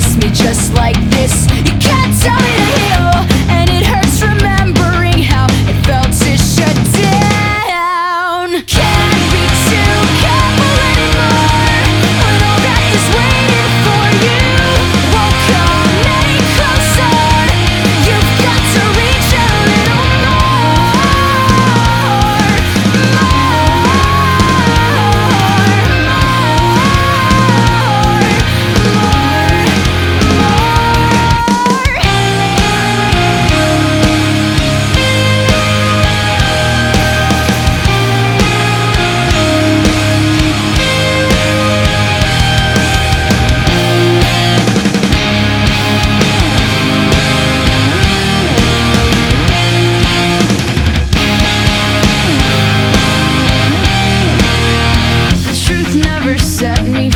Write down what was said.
Resist me just like this. Set me